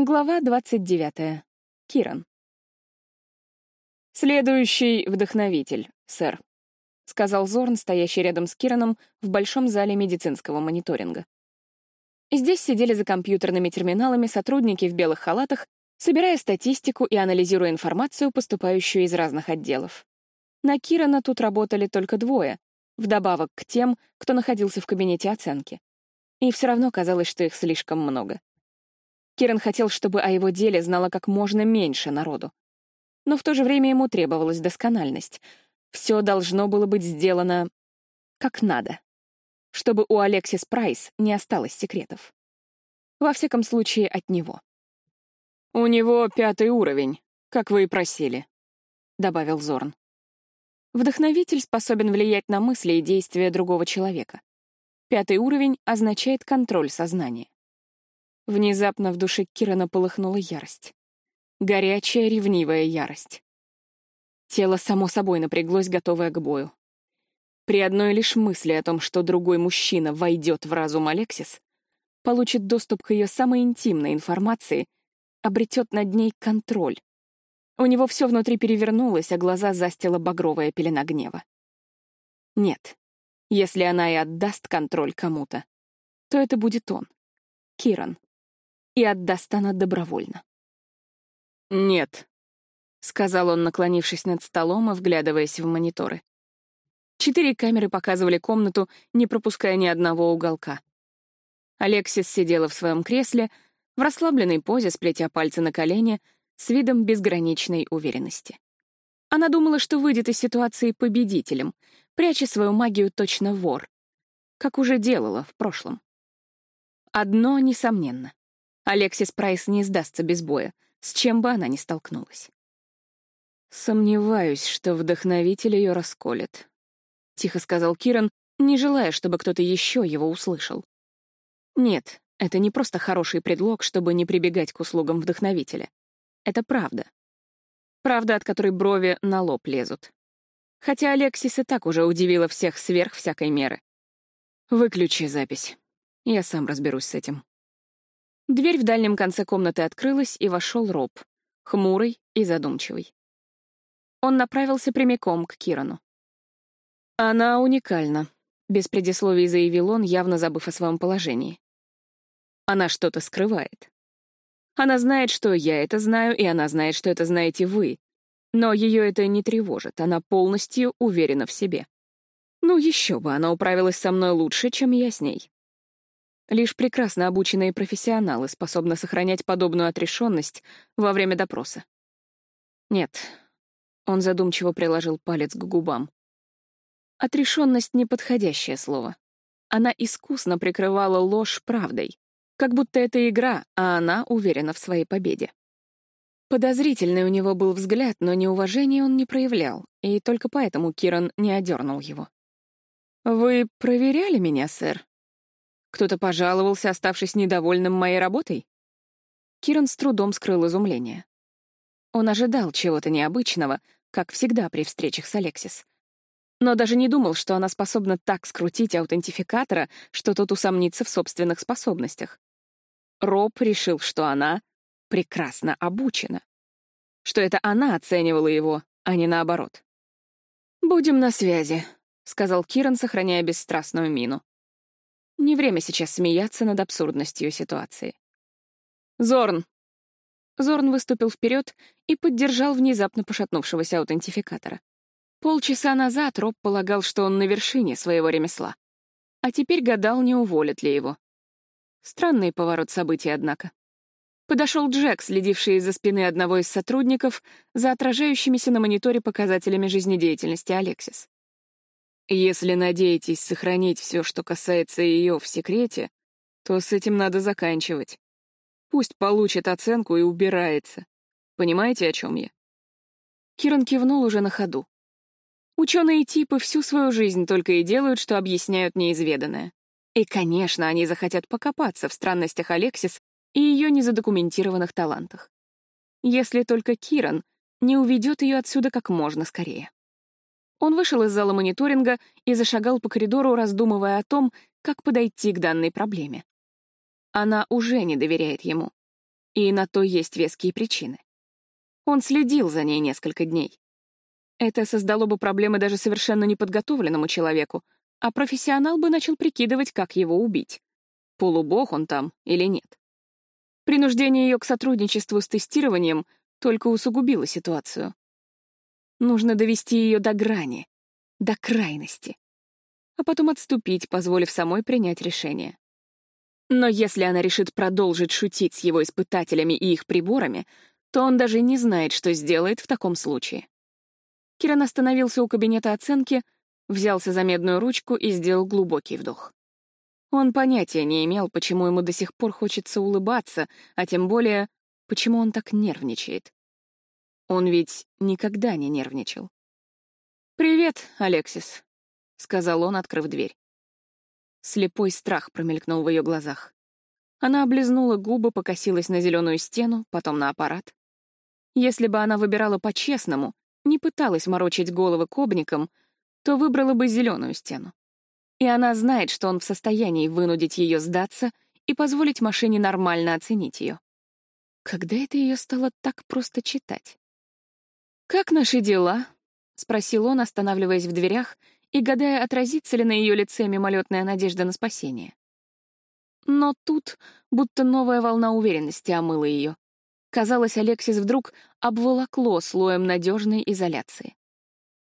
Глава 29. Киран. «Следующий вдохновитель, сэр», — сказал Зорн, стоящий рядом с Кираном в большом зале медицинского мониторинга. Здесь сидели за компьютерными терминалами сотрудники в белых халатах, собирая статистику и анализируя информацию, поступающую из разных отделов. На Кирана тут работали только двое, вдобавок к тем, кто находился в кабинете оценки. И все равно казалось, что их слишком много. Киран хотел, чтобы о его деле знало как можно меньше народу. Но в то же время ему требовалась доскональность. Все должно было быть сделано как надо, чтобы у Алексис Прайс не осталось секретов. Во всяком случае, от него. «У него пятый уровень, как вы и просили», — добавил Зорн. Вдохновитель способен влиять на мысли и действия другого человека. Пятый уровень означает контроль сознания. Внезапно в душе Кирана полыхнула ярость. Горячая, ревнивая ярость. Тело само собой напряглось, готовое к бою. При одной лишь мысли о том, что другой мужчина войдет в разум Алексис, получит доступ к ее самой интимной информации, обретет над ней контроль. У него все внутри перевернулось, а глаза застила багровая пелена гнева. Нет, если она и отдаст контроль кому-то, то это будет он, Киран и отдаст она добровольно. «Нет», — сказал он, наклонившись над столом и вглядываясь в мониторы. Четыре камеры показывали комнату, не пропуская ни одного уголка. Алексис сидела в своем кресле, в расслабленной позе, сплетя пальцы на колени, с видом безграничной уверенности. Она думала, что выйдет из ситуации победителем, пряча свою магию точно вор, как уже делала в прошлом. Одно несомненно. Алексис Прайс не сдастся без боя, с чем бы она ни столкнулась. «Сомневаюсь, что вдохновитель ее расколет», — тихо сказал Киран, не желая, чтобы кто-то еще его услышал. «Нет, это не просто хороший предлог, чтобы не прибегать к услугам вдохновителя. Это правда. Правда, от которой брови на лоб лезут. Хотя Алексис и так уже удивила всех сверх всякой меры. «Выключи запись. Я сам разберусь с этим». Дверь в дальнем конце комнаты открылась, и вошел Роб, хмурый и задумчивый. Он направился прямиком к Кирану. «Она уникальна», — без предисловий заявил он, явно забыв о своем положении. «Она что-то скрывает. Она знает, что я это знаю, и она знает, что это знаете вы. Но ее это не тревожит, она полностью уверена в себе. Ну, еще бы, она управилась со мной лучше, чем я с ней. Лишь прекрасно обученные профессионалы способны сохранять подобную отрешенность во время допроса. Нет, он задумчиво приложил палец к губам. Отрешенность — неподходящее слово. Она искусно прикрывала ложь правдой, как будто это игра, а она уверена в своей победе. Подозрительный у него был взгляд, но неуважения он не проявлял, и только поэтому Киран не одернул его. «Вы проверяли меня, сэр?» Кто-то пожаловался, оставшись недовольным моей работой? Киран с трудом скрыл изумление. Он ожидал чего-то необычного, как всегда при встречах с Алексис. Но даже не думал, что она способна так скрутить аутентификатора, что тот усомнится в собственных способностях. Роб решил, что она прекрасно обучена. Что это она оценивала его, а не наоборот. «Будем на связи», — сказал Киран, сохраняя бесстрастную мину. Не время сейчас смеяться над абсурдностью ситуации. «Зорн!» Зорн выступил вперед и поддержал внезапно пошатнувшегося аутентификатора. Полчаса назад Роб полагал, что он на вершине своего ремесла. А теперь гадал, не уволят ли его. Странный поворот событий, однако. Подошел Джек, следивший из-за спины одного из сотрудников за отражающимися на мониторе показателями жизнедеятельности Алексис. Если надеетесь сохранить все, что касается ее в секрете, то с этим надо заканчивать. Пусть получит оценку и убирается. Понимаете, о чем я? Киран кивнул уже на ходу. Ученые типы всю свою жизнь только и делают, что объясняют неизведанное. И, конечно, они захотят покопаться в странностях Алексис и ее незадокументированных талантах. Если только Киран не уведет ее отсюда как можно скорее. Он вышел из зала мониторинга и зашагал по коридору, раздумывая о том, как подойти к данной проблеме. Она уже не доверяет ему. И на то есть веские причины. Он следил за ней несколько дней. Это создало бы проблемы даже совершенно неподготовленному человеку, а профессионал бы начал прикидывать, как его убить. Полубог он там или нет. Принуждение ее к сотрудничеству с тестированием только усугубило ситуацию. Нужно довести ее до грани, до крайности, а потом отступить, позволив самой принять решение. Но если она решит продолжить шутить с его испытателями и их приборами, то он даже не знает, что сделает в таком случае. Киран остановился у кабинета оценки, взялся за медную ручку и сделал глубокий вдох. Он понятия не имел, почему ему до сих пор хочется улыбаться, а тем более, почему он так нервничает. Он ведь никогда не нервничал. «Привет, Алексис», — сказал он, открыв дверь. Слепой страх промелькнул в ее глазах. Она облизнула губы, покосилась на зеленую стену, потом на аппарат. Если бы она выбирала по-честному, не пыталась морочить головы кобникам, то выбрала бы зеленую стену. И она знает, что он в состоянии вынудить ее сдаться и позволить машине нормально оценить ее. Когда это ее стало так просто читать? «Как наши дела?» — спросил он, останавливаясь в дверях и гадая, отразится ли на ее лице мимолетная надежда на спасение. Но тут будто новая волна уверенности омыла ее. Казалось, Алексис вдруг обволокло слоем надежной изоляции.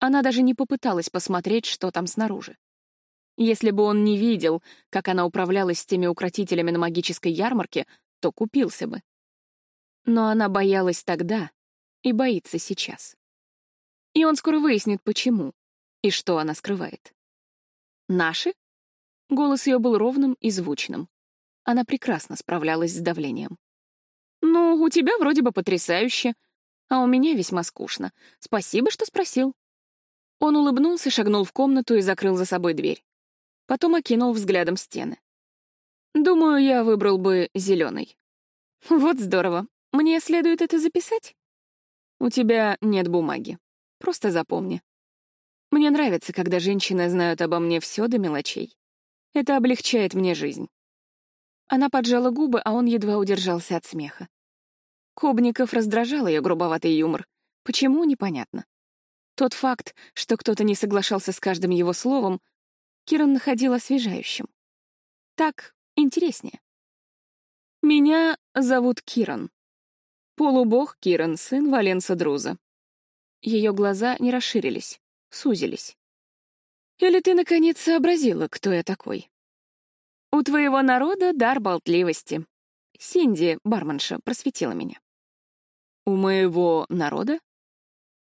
Она даже не попыталась посмотреть, что там снаружи. Если бы он не видел, как она управлялась с теми укротителями на магической ярмарке, то купился бы. Но она боялась тогда и боится сейчас. И он скоро выяснит, почему и что она скрывает. «Наши?» Голос ее был ровным и звучным. Она прекрасно справлялась с давлением. «Ну, у тебя вроде бы потрясающе, а у меня весьма скучно. Спасибо, что спросил». Он улыбнулся, шагнул в комнату и закрыл за собой дверь. Потом окинул взглядом стены. Думаю, я выбрал бы зеленый. Вот здорово. Мне следует это записать? У тебя нет бумаги. Просто запомни. Мне нравится, когда женщины знают обо мне все до мелочей. Это облегчает мне жизнь. Она поджала губы, а он едва удержался от смеха. Кобников раздражал ее грубоватый юмор. Почему — непонятно. Тот факт, что кто-то не соглашался с каждым его словом, Киран находил освежающим. Так интереснее. Меня зовут Киран. Полубог Киран, сын Валенса Друза. Ее глаза не расширились, сузились. Или ты, наконец, сообразила, кто я такой? У твоего народа дар болтливости. Синди, барменша, просветила меня. У моего народа?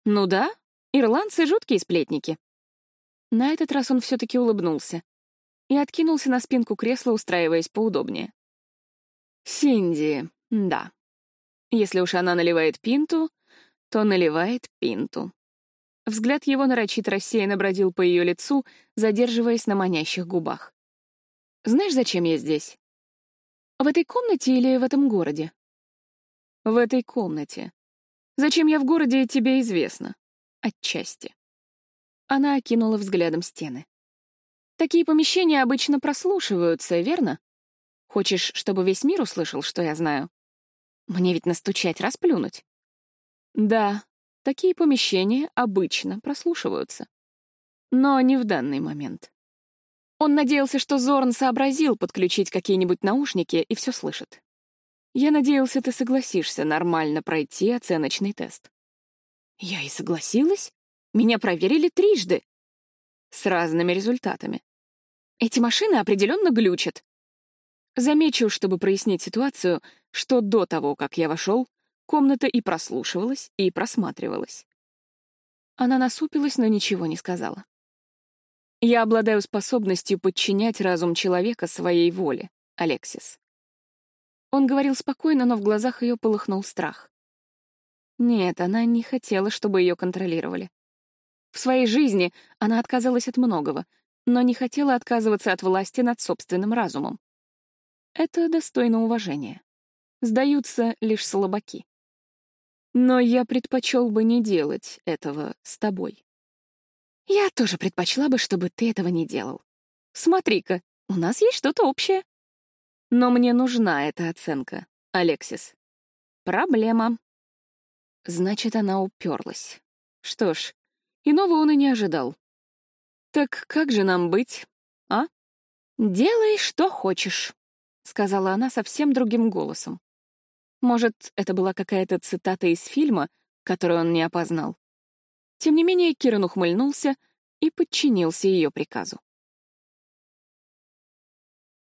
Ну да, ирландцы — жуткие сплетники. На этот раз он все-таки улыбнулся и откинулся на спинку кресла, устраиваясь поудобнее. Синди, да. Если уж она наливает пинту, то наливает пинту. Взгляд его нарочито рассеянно бродил по ее лицу, задерживаясь на манящих губах. «Знаешь, зачем я здесь? В этой комнате или в этом городе?» «В этой комнате. Зачем я в городе, тебе известно. Отчасти». Она окинула взглядом стены. «Такие помещения обычно прослушиваются, верно? Хочешь, чтобы весь мир услышал, что я знаю? Мне ведь настучать, расплюнуть». «Да, такие помещения обычно прослушиваются. Но не в данный момент». Он надеялся, что Зорн сообразил подключить какие-нибудь наушники и все слышит. Я надеялся, ты согласишься нормально пройти оценочный тест. Я и согласилась. Меня проверили трижды. С разными результатами. Эти машины определенно глючат. Замечу, чтобы прояснить ситуацию, что до того, как я вошел, комната и прослушивалась, и просматривалась. Она насупилась, но ничего не сказала. Я обладаю способностью подчинять разум человека своей воле, Алексис. Он говорил спокойно, но в глазах ее полыхнул страх. Нет, она не хотела, чтобы ее контролировали. В своей жизни она отказалась от многого, но не хотела отказываться от власти над собственным разумом. Это достойно уважения. Сдаются лишь слабаки. Но я предпочел бы не делать этого с тобой. Я тоже предпочла бы, чтобы ты этого не делал. Смотри-ка, у нас есть что-то общее. Но мне нужна эта оценка, Алексис. Проблема. Значит, она уперлась. Что ж, иного он и не ожидал. Так как же нам быть, а? Делай, что хочешь, сказала она совсем другим голосом. Может, это была какая-то цитата из фильма, которую он не опознал. Тем не менее, Киран ухмыльнулся и подчинился ее приказу.